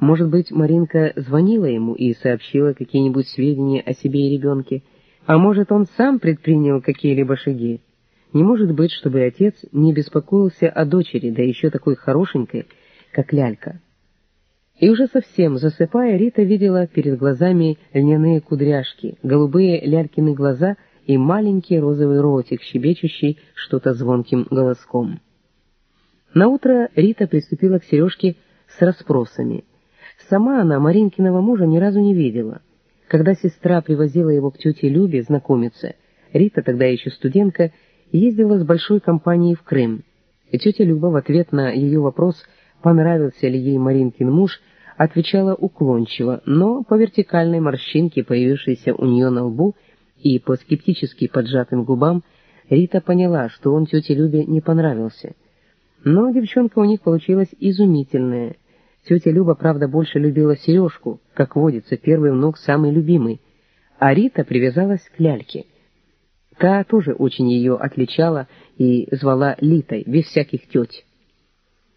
Может быть, Маринка звонила ему и сообщила какие-нибудь сведения о себе и ребенке, а может, он сам предпринял какие-либо шаги. Не может быть, чтобы отец не беспокоился о дочери, да еще такой хорошенькой, как лялька. И уже совсем засыпая, Рита видела перед глазами льняные кудряшки, голубые лялькины глаза и маленький розовый ротик, щебечущий что-то звонким голоском. Наутро Рита приступила к Сережке с расспросами. Сама она Маринкиного мужа ни разу не видела. Когда сестра привозила его к тете Любе знакомиться, Рита, тогда еще студентка, ездила с большой компанией в Крым. И тетя Люба в ответ на ее вопрос, понравился ли ей Маринкин муж, отвечала уклончиво, но по вертикальной морщинке, появившейся у нее на лбу, и по скептически поджатым губам, Рита поняла, что он тете Любе не понравился. Но девчонка у них получилась изумительная. Тетя Люба, правда, больше любила Сережку, как водится, первый внук самый любимый, а Рита привязалась к ляльке — Та тоже очень ее отличала и звала Литой, без всяких теть.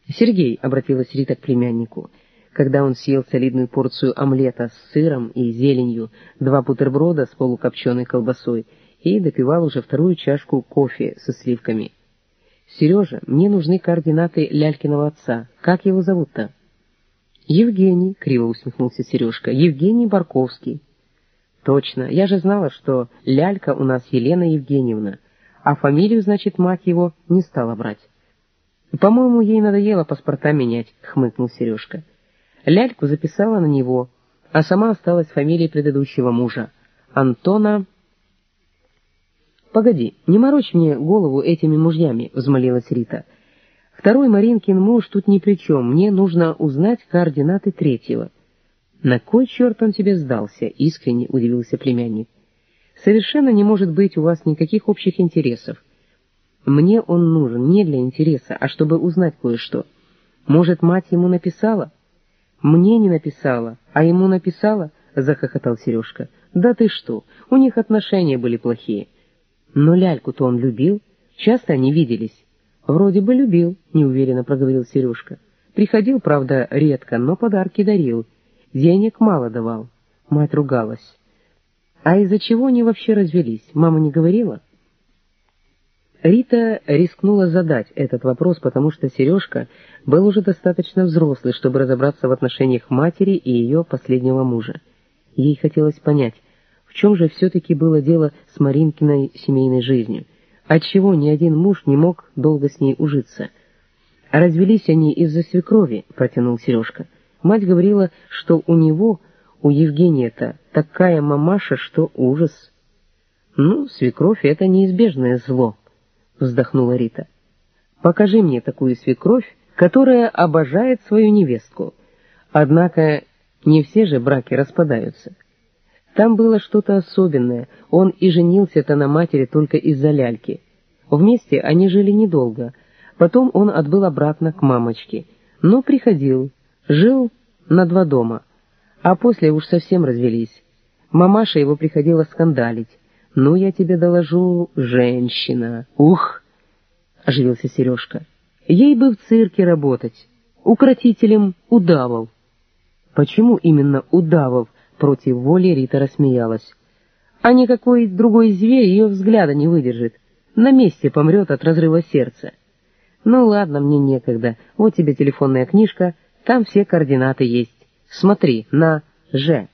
«Сергей», — обратилась Рита к племяннику, когда он съел солидную порцию омлета с сыром и зеленью, два бутерброда с полукопченой колбасой и допивал уже вторую чашку кофе со сливками. «Сережа, мне нужны координаты Лялькиного отца. Как его зовут-то?» «Евгений», — криво усмехнулся Сережка, — «Евгений Барковский». Точно, я же знала, что лялька у нас Елена Евгеньевна, а фамилию, значит, мать его не стала брать. По-моему, ей надоело паспорта менять, хмыкнул Сережка. Ляльку записала на него, а сама осталась фамилией предыдущего мужа, Антона... «Погоди, не морочь мне голову этими мужьями», — взмолилась Рита. «Второй Маринкин муж тут ни при чем, мне нужно узнать координаты третьего». «На кой черт он тебе сдался?» — искренне удивился племянник. «Совершенно не может быть у вас никаких общих интересов. Мне он нужен не для интереса, а чтобы узнать кое-что. Может, мать ему написала?» «Мне не написала, а ему написала?» — захохотал Сережка. «Да ты что, у них отношения были плохие. Но ляльку-то он любил, часто они виделись». «Вроде бы любил», — неуверенно проговорил Сережка. «Приходил, правда, редко, но подарки дарил». Денег мало давал. Мать ругалась. А из-за чего они вообще развелись? Мама не говорила? Рита рискнула задать этот вопрос, потому что Сережка был уже достаточно взрослый, чтобы разобраться в отношениях матери и ее последнего мужа. Ей хотелось понять, в чем же все-таки было дело с Маринкиной семейной жизнью, отчего ни один муж не мог долго с ней ужиться. «Развелись они из-за свекрови», — протянул Сережка. Мать говорила, что у него, у Евгения-то, такая мамаша, что ужас. «Ну, свекровь — это неизбежное зло», — вздохнула Рита. «Покажи мне такую свекровь, которая обожает свою невестку. Однако не все же браки распадаются. Там было что-то особенное, он и женился-то на матери только из-за ляльки. Вместе они жили недолго, потом он отбыл обратно к мамочке, но приходил, Жил на два дома, а после уж совсем развелись. Мамаша его приходила скандалить. «Ну, я тебе доложу, женщина!» «Ух!» — оживился Сережка. «Ей бы в цирке работать, укротителем удавов». «Почему именно удавов?» — против воли Рита рассмеялась. «А никакой другой зверь ее взгляда не выдержит. На месте помрет от разрыва сердца». «Ну ладно, мне некогда. Вот тебе телефонная книжка». Там все координаты есть. Смотри на «Ж».